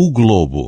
o globo.